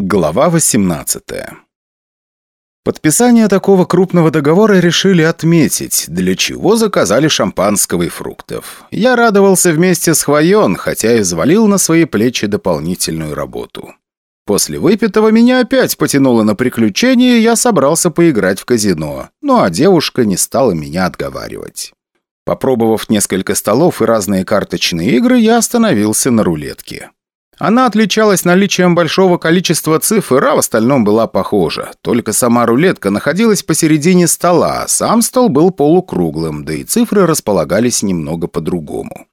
Глава 18 Подписание такого крупного договора решили отметить, для чего заказали шампанского и фруктов. Я радовался вместе с Хвоен, хотя и взвалил на свои плечи дополнительную работу. После выпитого меня опять потянуло на приключения, и я собрался поиграть в казино, ну а девушка не стала меня отговаривать. Попробовав несколько столов и разные карточные игры, я остановился на рулетке. Она отличалась наличием большого количества цифр, а в остальном была похожа. Только сама рулетка находилась посередине стола, а сам стол был полукруглым, да и цифры располагались немного по-другому.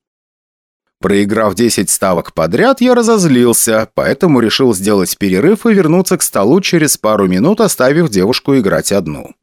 Проиграв 10 ставок подряд, я разозлился, поэтому решил сделать перерыв и вернуться к столу через пару минут, оставив девушку играть одну.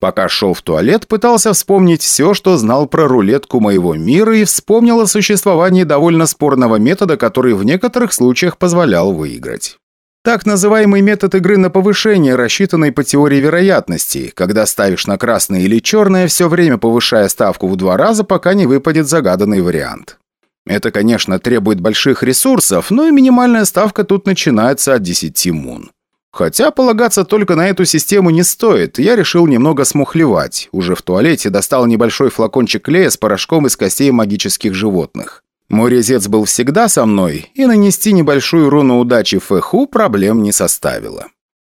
Пока шел в туалет, пытался вспомнить все, что знал про рулетку моего мира и вспомнил о существовании довольно спорного метода, который в некоторых случаях позволял выиграть. Так называемый метод игры на повышение, рассчитанный по теории вероятности, когда ставишь на красное или черное, все время повышая ставку в два раза, пока не выпадет загаданный вариант. Это, конечно, требует больших ресурсов, но и минимальная ставка тут начинается от 10 мун. Хотя полагаться только на эту систему не стоит, я решил немного смухлевать. Уже в туалете достал небольшой флакончик клея с порошком из костей магических животных. Мой резец был всегда со мной, и нанести небольшую руну удачи Фэху проблем не составило.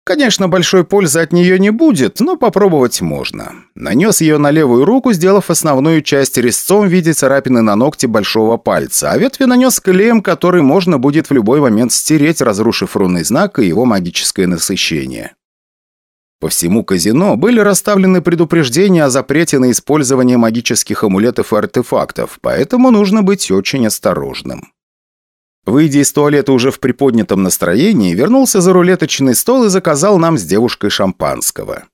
Конечно, большой пользы от нее не будет, но попробовать можно. Нанес ее на левую руку, сделав основную часть резцом в виде царапины на ногте большого пальца, а ветви нанес клеем, который можно будет в любой момент стереть, разрушив рунный знак и его магическое насыщение. По всему казино были расставлены предупреждения о запрете на использование магических амулетов и артефактов, поэтому нужно быть очень осторожным. Выйдя из туалета уже в приподнятом настроении, вернулся за рулеточный стол и заказал нам с девушкой шампанского.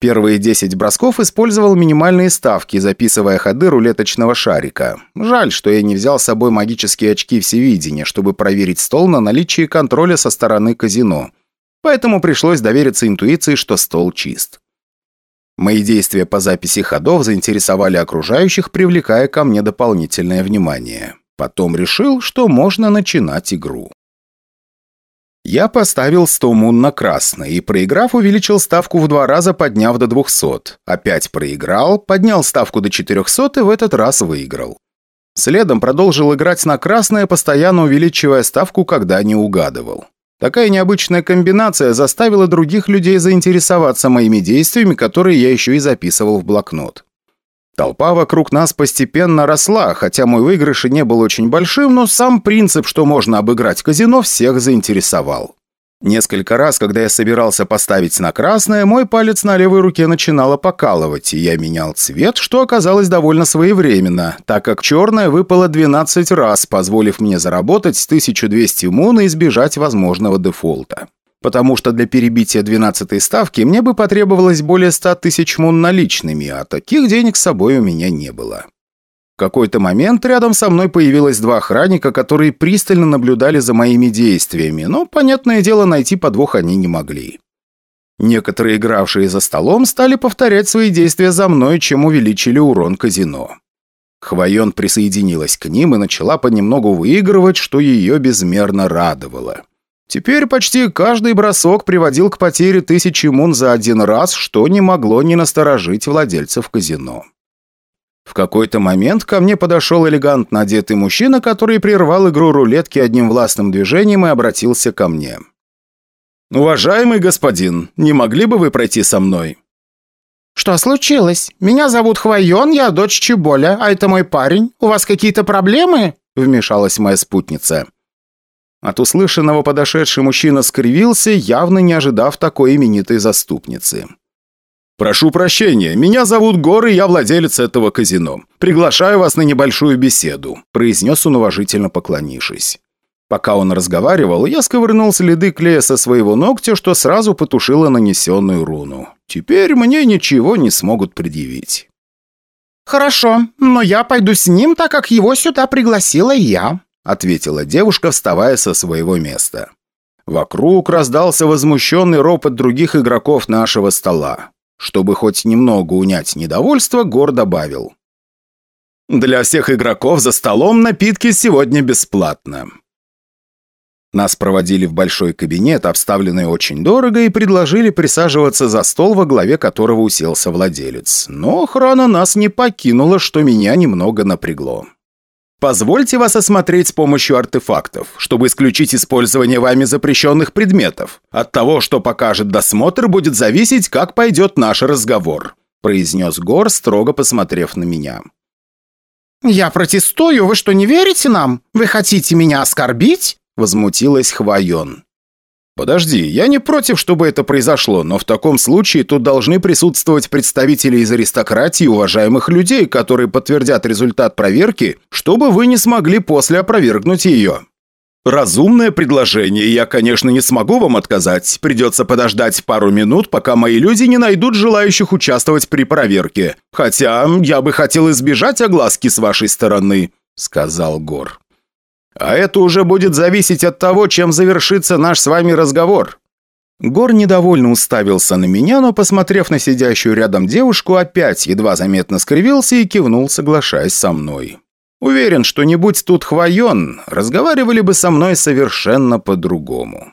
Первые 10 бросков использовал минимальные ставки, записывая ходы рулеточного шарика. Жаль, что я не взял с собой магические очки всевидения, чтобы проверить стол на наличие контроля со стороны казино. Поэтому пришлось довериться интуиции, что стол чист. Мои действия по записи ходов заинтересовали окружающих, привлекая ко мне дополнительное внимание. Потом решил, что можно начинать игру. Я поставил 100 мун на красный и, проиграв, увеличил ставку в два раза, подняв до 200. Опять проиграл, поднял ставку до 400 и в этот раз выиграл. Следом продолжил играть на красное, постоянно увеличивая ставку, когда не угадывал. Такая необычная комбинация заставила других людей заинтересоваться моими действиями, которые я еще и записывал в блокнот. Толпа вокруг нас постепенно росла, хотя мой выигрыш и не был очень большим, но сам принцип, что можно обыграть казино, всех заинтересовал. Несколько раз, когда я собирался поставить на красное, мой палец на левой руке начинало покалывать, и я менял цвет, что оказалось довольно своевременно, так как черное выпало 12 раз, позволив мне заработать 1200 мун и избежать возможного дефолта потому что для перебития 12 ставки мне бы потребовалось более 100 тысяч мун наличными, а таких денег с собой у меня не было. В какой-то момент рядом со мной появилось два охранника, которые пристально наблюдали за моими действиями, но, понятное дело, найти подвох они не могли. Некоторые игравшие за столом стали повторять свои действия за мной, чем увеличили урон казино. Хвоен присоединилась к ним и начала понемногу выигрывать, что ее безмерно радовало. Теперь почти каждый бросок приводил к потере тысячи мун за один раз, что не могло не насторожить владельцев казино. В какой-то момент ко мне подошел элегантно одетый мужчина, который прервал игру рулетки одним властным движением и обратился ко мне. «Уважаемый господин, не могли бы вы пройти со мной?» «Что случилось? Меня зовут Хвайон, я дочь Чеболя, а это мой парень. У вас какие-то проблемы?» Вмешалась моя спутница. От услышанного подошедший мужчина скривился, явно не ожидав такой именитой заступницы. «Прошу прощения, меня зовут Гор, и я владелец этого казино. Приглашаю вас на небольшую беседу», – произнес он, уважительно поклонившись. Пока он разговаривал, я сковырнул следы клея со своего ногтя, что сразу потушило нанесенную руну. Теперь мне ничего не смогут предъявить. «Хорошо, но я пойду с ним, так как его сюда пригласила я», – ответила девушка, вставая со своего места. Вокруг раздался возмущенный ропот других игроков нашего стола. Чтобы хоть немного унять недовольство, Гор добавил. «Для всех игроков за столом напитки сегодня бесплатно. Нас проводили в большой кабинет, обставленный очень дорого, и предложили присаживаться за стол, во главе которого уселся владелец. Но охрана нас не покинула, что меня немного напрягло. Позвольте вас осмотреть с помощью артефактов, чтобы исключить использование вами запрещенных предметов. От того, что покажет досмотр, будет зависеть, как пойдет наш разговор», произнес Гор, строго посмотрев на меня. «Я протестую, вы что, не верите нам? Вы хотите меня оскорбить?» Возмутилась Хвайон. «Подожди, я не против, чтобы это произошло, но в таком случае тут должны присутствовать представители из аристократии уважаемых людей, которые подтвердят результат проверки, чтобы вы не смогли после опровергнуть ее». «Разумное предложение, я, конечно, не смогу вам отказать. Придется подождать пару минут, пока мои люди не найдут желающих участвовать при проверке. Хотя я бы хотел избежать огласки с вашей стороны», — сказал Гор. А это уже будет зависеть от того, чем завершится наш с вами разговор». Гор недовольно уставился на меня, но, посмотрев на сидящую рядом девушку, опять едва заметно скривился и кивнул, соглашаясь со мной. Уверен, что не будь тут Хвоен, разговаривали бы со мной совершенно по-другому.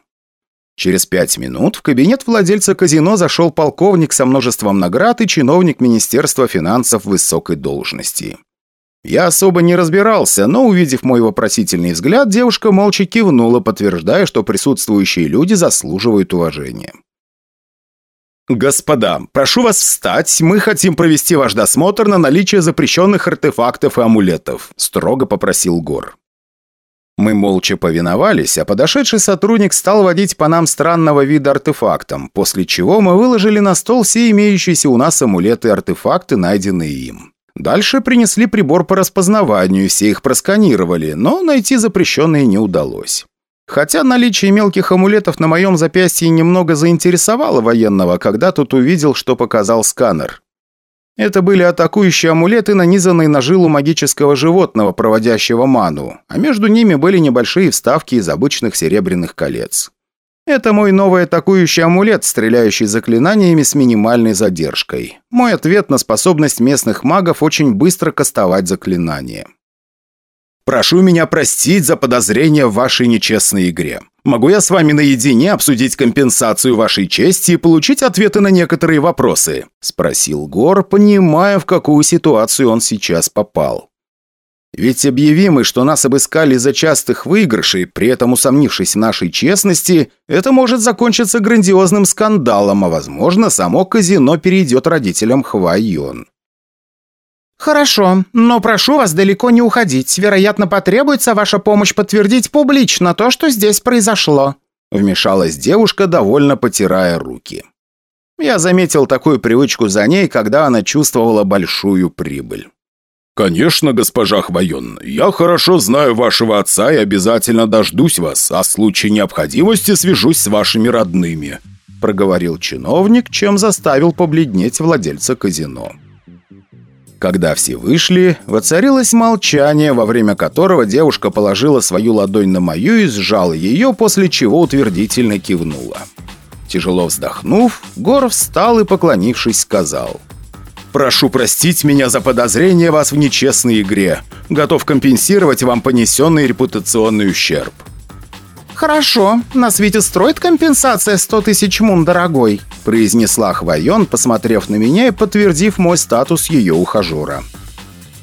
Через пять минут в кабинет владельца казино зашел полковник со множеством наград и чиновник Министерства финансов высокой должности. Я особо не разбирался, но, увидев мой вопросительный взгляд, девушка молча кивнула, подтверждая, что присутствующие люди заслуживают уважения. «Господа, прошу вас встать, мы хотим провести ваш досмотр на наличие запрещенных артефактов и амулетов», – строго попросил Гор. Мы молча повиновались, а подошедший сотрудник стал водить по нам странного вида артефактом, после чего мы выложили на стол все имеющиеся у нас амулеты и артефакты, найденные им. Дальше принесли прибор по распознаванию, все их просканировали, но найти запрещенные не удалось. Хотя наличие мелких амулетов на моем запястье немного заинтересовало военного, когда тот увидел, что показал сканер. Это были атакующие амулеты, нанизанные на жилу магического животного, проводящего ману, а между ними были небольшие вставки из обычных серебряных колец. Это мой новый атакующий амулет, стреляющий заклинаниями с минимальной задержкой. Мой ответ на способность местных магов очень быстро кастовать заклинания. Прошу меня простить за подозрение в вашей нечестной игре. Могу я с вами наедине обсудить компенсацию вашей чести и получить ответы на некоторые вопросы?» – спросил Гор, понимая, в какую ситуацию он сейчас попал. Ведь объявим мы, что нас обыскали из-за частых выигрышей, при этом усомнившись в нашей честности, это может закончиться грандиозным скандалом, а возможно, само казино перейдет родителям Хвайон. «Хорошо, но прошу вас далеко не уходить. Вероятно, потребуется ваша помощь подтвердить публично то, что здесь произошло», вмешалась девушка, довольно потирая руки. Я заметил такую привычку за ней, когда она чувствовала большую прибыль. «Конечно, госпожа Хвоен. Я хорошо знаю вашего отца и обязательно дождусь вас, а в случае необходимости свяжусь с вашими родными», проговорил чиновник, чем заставил побледнеть владельца казино. Когда все вышли, воцарилось молчание, во время которого девушка положила свою ладонь на мою и сжала ее, после чего утвердительно кивнула. Тяжело вздохнув, Гор встал и, поклонившись, сказал – Прошу простить меня за подозрение вас в нечестной игре. Готов компенсировать вам понесенный репутационный ущерб». «Хорошо, на свете строит компенсация 100 тысяч мун, дорогой», произнесла Хвайон, посмотрев на меня и подтвердив мой статус ее ухажера.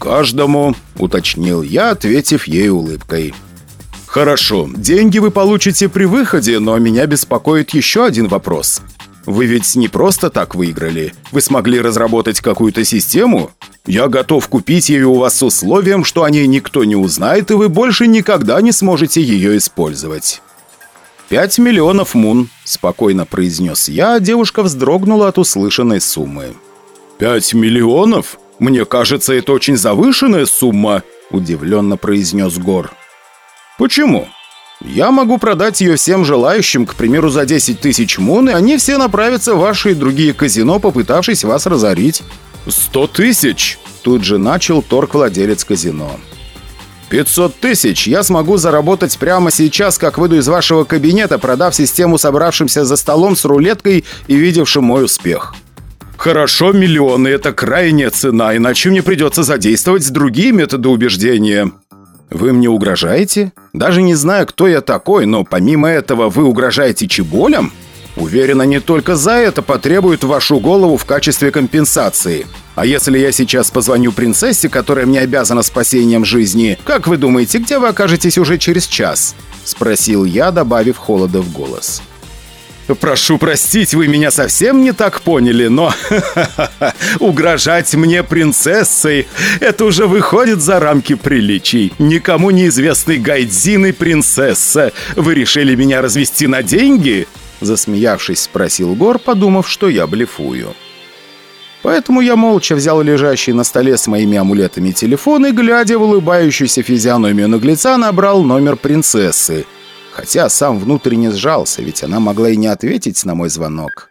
«Каждому», — уточнил я, ответив ей улыбкой. «Хорошо, деньги вы получите при выходе, но меня беспокоит еще один вопрос. Вы ведь не просто так выиграли. Вы смогли разработать какую-то систему? Я готов купить ее у вас с условием, что о ней никто не узнает, и вы больше никогда не сможете ее использовать». «Пять миллионов мун», – спокойно произнес я, а девушка вздрогнула от услышанной суммы. «Пять миллионов? Мне кажется, это очень завышенная сумма», – удивленно произнес Гор. «Почему?» Я могу продать ее всем желающим, к примеру, за 10 тысяч мун, и они все направятся в ваши и другие казино, попытавшись вас разорить». «Сто тысяч!» Тут же начал торг владелец казино. «Пятьсот тысяч я смогу заработать прямо сейчас, как выйду из вашего кабинета, продав систему собравшимся за столом с рулеткой и видевшим мой успех». «Хорошо, миллионы – это крайняя цена, иначе мне придется задействовать другие методы убеждения». «Вы мне угрожаете? Даже не знаю, кто я такой, но помимо этого вы угрожаете чеболям? Уверена, не только за это потребуют вашу голову в качестве компенсации. А если я сейчас позвоню принцессе, которая мне обязана спасением жизни, как вы думаете, где вы окажетесь уже через час?» Спросил я, добавив холода в голос. «Прошу простить, вы меня совсем не так поняли, но угрожать мне принцессой – это уже выходит за рамки приличий. Никому неизвестный Гайдзин и принцесса. Вы решили меня развести на деньги?» Засмеявшись, спросил Гор, подумав, что я блефую. Поэтому я молча взял лежащий на столе с моими амулетами телефон и, глядя в улыбающуюся физиономию наглеца, набрал номер принцессы. Хотя сам внутренне сжался, ведь она могла и не ответить на мой звонок.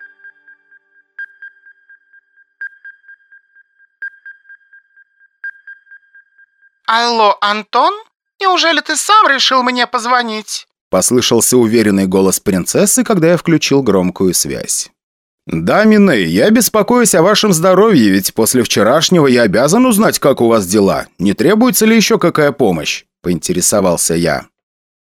«Алло, Антон? Неужели ты сам решил мне позвонить?» Послышался уверенный голос принцессы, когда я включил громкую связь. «Да, Миней, я беспокоюсь о вашем здоровье, ведь после вчерашнего я обязан узнать, как у вас дела. Не требуется ли еще какая помощь?» – поинтересовался я.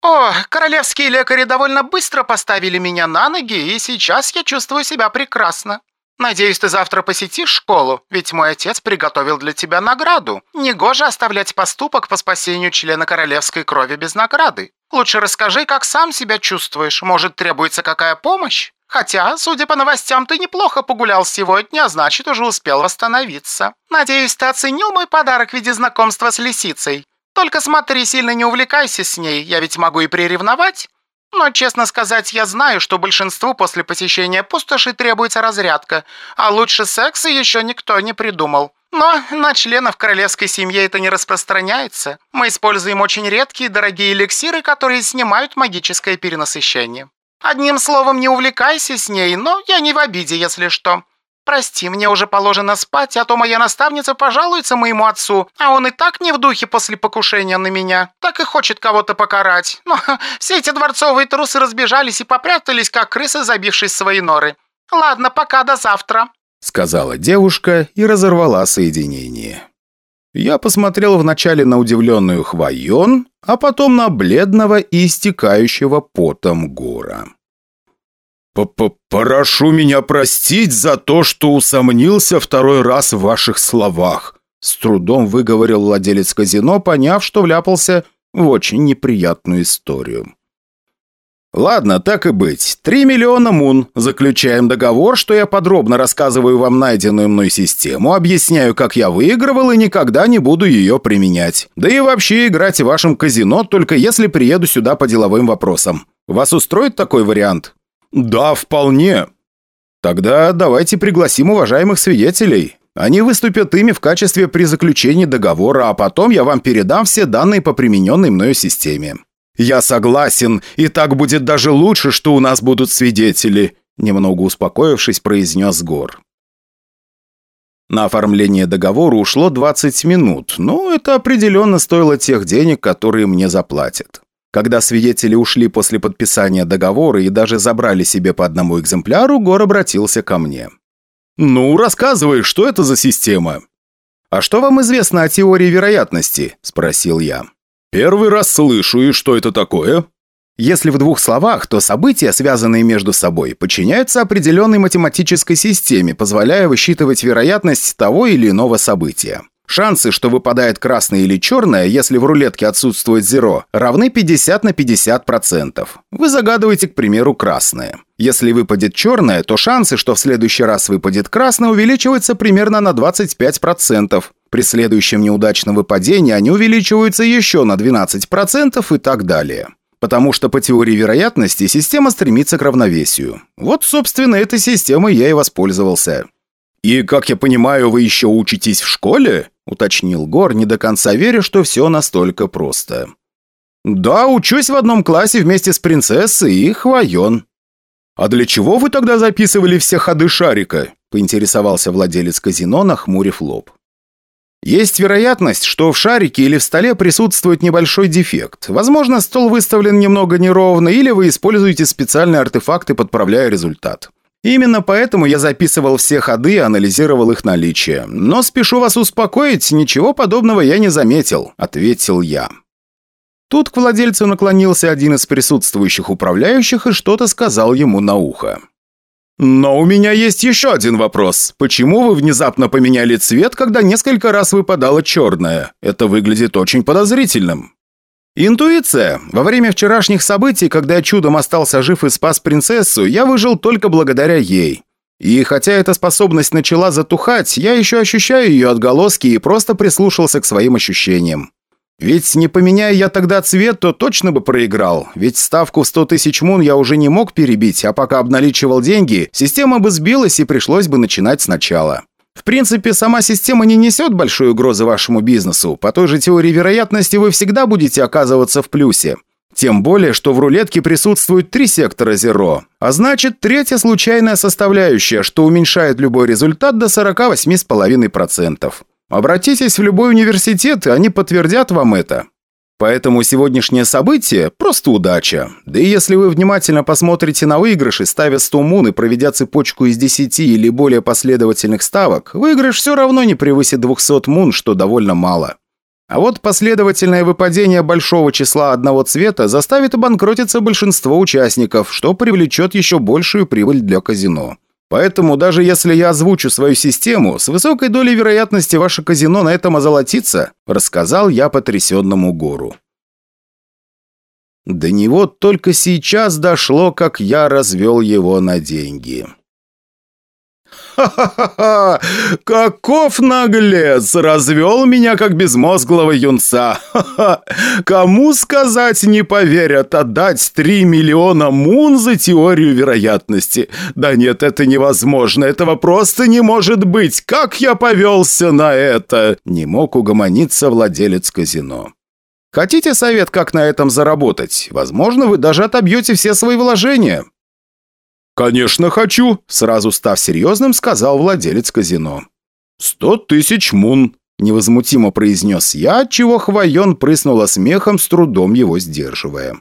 «О, королевские лекари довольно быстро поставили меня на ноги, и сейчас я чувствую себя прекрасно. Надеюсь, ты завтра посетишь школу, ведь мой отец приготовил для тебя награду. Негоже оставлять поступок по спасению члена королевской крови без награды. Лучше расскажи, как сам себя чувствуешь, может, требуется какая помощь?» Хотя, судя по новостям, ты неплохо погулял сегодня, а значит, уже успел восстановиться. Надеюсь, ты оценил мой подарок в виде знакомства с лисицей. Только смотри, сильно не увлекайся с ней, я ведь могу и приревновать. Но, честно сказать, я знаю, что большинству после посещения пустоши требуется разрядка, а лучше секса еще никто не придумал. Но на членов королевской семьи это не распространяется. Мы используем очень редкие дорогие эликсиры, которые снимают магическое перенасыщение. Одним словом, не увлекайся с ней, но я не в обиде, если что. Прости, мне уже положено спать, а то моя наставница пожалуется моему отцу, а он и так не в духе после покушения на меня, так и хочет кого-то покарать. Но все эти дворцовые трусы разбежались и попрятались, как крысы, забившись в свои норы. Ладно, пока, до завтра», — сказала девушка и разорвала соединение. Я посмотрел вначале на удивленную Хвайон, а потом на бледного и истекающего потом гора. П -п «Прошу меня простить за то, что усомнился второй раз в ваших словах», с трудом выговорил владелец казино, поняв, что вляпался в очень неприятную историю. «Ладно, так и быть. Три миллиона мун. Заключаем договор, что я подробно рассказываю вам найденную мной систему, объясняю, как я выигрывал и никогда не буду ее применять. Да и вообще играть в вашем казино, только если приеду сюда по деловым вопросам. Вас устроит такой вариант?» «Да, вполне». «Тогда давайте пригласим уважаемых свидетелей. Они выступят ими в качестве при заключении договора, а потом я вам передам все данные по примененной мною системе». «Я согласен, и так будет даже лучше, что у нас будут свидетели», немного успокоившись, произнес Гор. На оформление договора ушло 20 минут, но это определенно стоило тех денег, которые мне заплатят. Когда свидетели ушли после подписания договора и даже забрали себе по одному экземпляру, Гор обратился ко мне. «Ну, рассказывай, что это за система?» «А что вам известно о теории вероятности?» – спросил я. «Первый раз слышу, и что это такое?» Если в двух словах, то события, связанные между собой, подчиняются определенной математической системе, позволяя высчитывать вероятность того или иного события. Шансы, что выпадает красное или черное, если в рулетке отсутствует зеро, равны 50 на 50%. Вы загадываете, к примеру, красное. Если выпадет черное, то шансы, что в следующий раз выпадет красное, увеличиваются примерно на 25%. При следующем неудачном выпадении они увеличиваются еще на 12% и так далее. Потому что по теории вероятности система стремится к равновесию. Вот, собственно, этой системой я и воспользовался. «И, как я понимаю, вы еще учитесь в школе?» – уточнил Гор, не до конца веря, что все настолько просто. «Да, учусь в одном классе вместе с принцессой и Хвоен». «А для чего вы тогда записывали все ходы шарика?» – поинтересовался владелец казино, нахмурив лоб. Есть вероятность, что в шарике или в столе присутствует небольшой дефект. Возможно, стол выставлен немного неровно, или вы используете специальные артефакты, подправляя результат. Именно поэтому я записывал все ходы и анализировал их наличие. Но спешу вас успокоить, ничего подобного я не заметил», — ответил я. Тут к владельцу наклонился один из присутствующих управляющих и что-то сказал ему на ухо. «Но у меня есть еще один вопрос. Почему вы внезапно поменяли цвет, когда несколько раз выпадало черное? Это выглядит очень подозрительным». «Интуиция. Во время вчерашних событий, когда я чудом остался жив и спас принцессу, я выжил только благодаря ей. И хотя эта способность начала затухать, я еще ощущаю ее отголоски и просто прислушался к своим ощущениям. Ведь не поменяя я тогда цвет, то точно бы проиграл. Ведь ставку в 100 тысяч мун я уже не мог перебить, а пока обналичивал деньги, система бы сбилась и пришлось бы начинать сначала. В принципе, сама система не несет большой угрозы вашему бизнесу. По той же теории вероятности вы всегда будете оказываться в плюсе. Тем более, что в рулетке присутствует три сектора зеро. А значит, третья случайная составляющая, что уменьшает любой результат до 48,5%. Обратитесь в любой университет, и они подтвердят вам это. Поэтому сегодняшнее событие – просто удача. Да и если вы внимательно посмотрите на выигрыши, ставя 100 мун и проведя цепочку из 10 или более последовательных ставок, выигрыш все равно не превысит 200 мун, что довольно мало. А вот последовательное выпадение большого числа одного цвета заставит обанкротиться большинство участников, что привлечет еще большую прибыль для казино. Поэтому даже если я озвучу свою систему, с высокой долей вероятности ваше казино на этом озолотится, рассказал я потрясенному гору. До него только сейчас дошло, как я развел его на деньги. «Ха-ха-ха! Каков наглец! Развел меня, как безмозглого юнца! Ха-ха! Кому сказать не поверят отдать три миллиона мун за теорию вероятности? Да нет, это невозможно! Этого просто не может быть! Как я повелся на это?» Не мог угомониться владелец казино. Хотите совет, как на этом заработать? Возможно, вы даже отобьете все свои вложения. «Конечно хочу», – сразу став серьезным, сказал владелец казино. «Сто тысяч мун», – невозмутимо произнес я, чего Хвоен прыснула смехом, с трудом его сдерживая.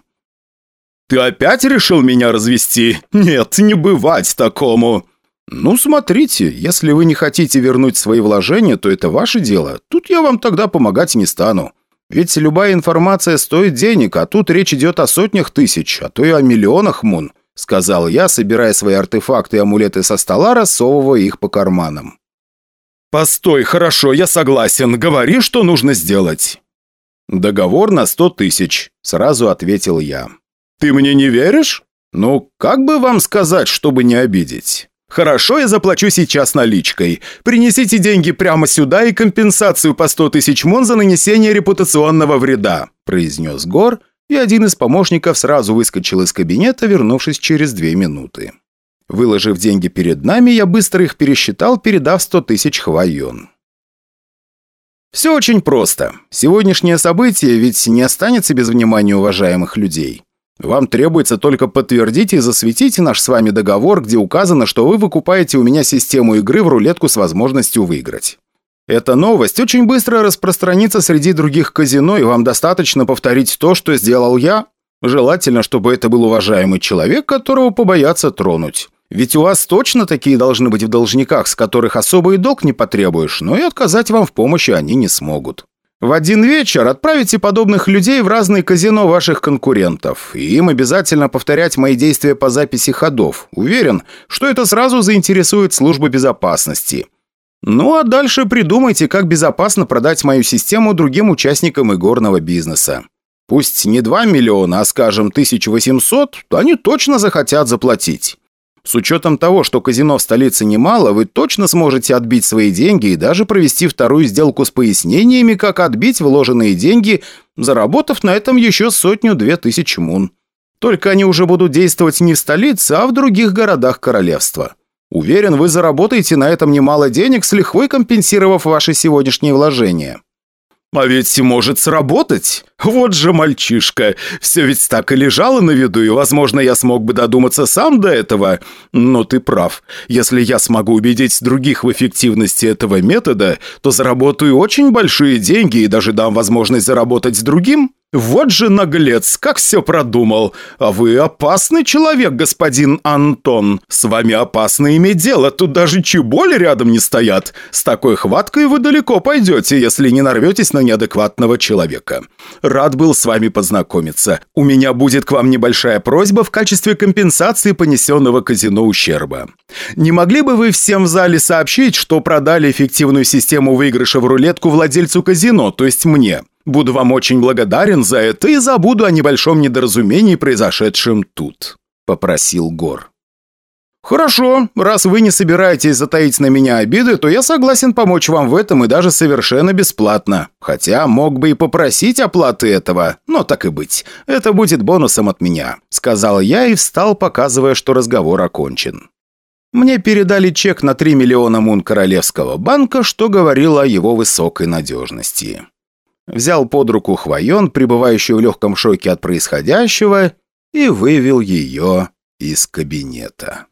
«Ты опять решил меня развести? Нет, не бывать такому!» «Ну, смотрите, если вы не хотите вернуть свои вложения, то это ваше дело. Тут я вам тогда помогать не стану. Ведь любая информация стоит денег, а тут речь идет о сотнях тысяч, а то и о миллионах мун сказал я, собирая свои артефакты и амулеты со стола, рассовывая их по карманам. «Постой, хорошо, я согласен. Говори, что нужно сделать». «Договор на сто тысяч», — сразу ответил я. «Ты мне не веришь? Ну, как бы вам сказать, чтобы не обидеть?» «Хорошо, я заплачу сейчас наличкой. Принесите деньги прямо сюда и компенсацию по сто тысяч мон за нанесение репутационного вреда», произнес Гор, и один из помощников сразу выскочил из кабинета, вернувшись через две минуты. Выложив деньги перед нами, я быстро их пересчитал, передав 100 тысяч хвоен. Все очень просто. Сегодняшнее событие ведь не останется без внимания уважаемых людей. Вам требуется только подтвердить и засветить наш с вами договор, где указано, что вы выкупаете у меня систему игры в рулетку с возможностью выиграть. Эта новость очень быстро распространится среди других казино, и вам достаточно повторить то, что сделал я. Желательно, чтобы это был уважаемый человек, которого побоятся тронуть. Ведь у вас точно такие должны быть в должниках, с которых особый долг не потребуешь, но и отказать вам в помощи они не смогут. В один вечер отправите подобных людей в разные казино ваших конкурентов, и им обязательно повторять мои действия по записи ходов. Уверен, что это сразу заинтересует службу безопасности. Ну а дальше придумайте, как безопасно продать мою систему другим участникам игорного бизнеса. Пусть не 2 миллиона, а, скажем, 1800, то они точно захотят заплатить. С учетом того, что казино в столице немало, вы точно сможете отбить свои деньги и даже провести вторую сделку с пояснениями, как отбить вложенные деньги, заработав на этом еще сотню-две тысячи мун. Только они уже будут действовать не в столице, а в других городах королевства. Уверен, вы заработаете на этом немало денег, с лихвой компенсировав ваши сегодняшние вложения. А ведь может сработать. Вот же мальчишка. Все ведь так и лежало на виду, и, возможно, я смог бы додуматься сам до этого. Но ты прав. Если я смогу убедить других в эффективности этого метода, то заработаю очень большие деньги и даже дам возможность заработать другим. Вот же наглец, как все продумал. А вы опасный человек, господин Антон. С вами опасно иметь дело, тут даже чеболи рядом не стоят. С такой хваткой вы далеко пойдете, если не нарветесь на неадекватного человека. Рад был с вами познакомиться. У меня будет к вам небольшая просьба в качестве компенсации понесенного казино ущерба. Не могли бы вы всем в зале сообщить, что продали эффективную систему выигрыша в рулетку владельцу казино, то есть мне? Буду вам очень благодарен за это и забуду о небольшом недоразумении, произошедшем тут», — попросил Гор. «Хорошо, раз вы не собираетесь затаить на меня обиды, то я согласен помочь вам в этом и даже совершенно бесплатно. Хотя мог бы и попросить оплаты этого, но так и быть. Это будет бонусом от меня», — сказал я и встал, показывая, что разговор окончен. Мне передали чек на 3 миллиона мун Королевского банка, что говорило о его высокой надежности взял под руку Хвоен, пребывающую в легком шоке от происходящего, и вывел ее из кабинета.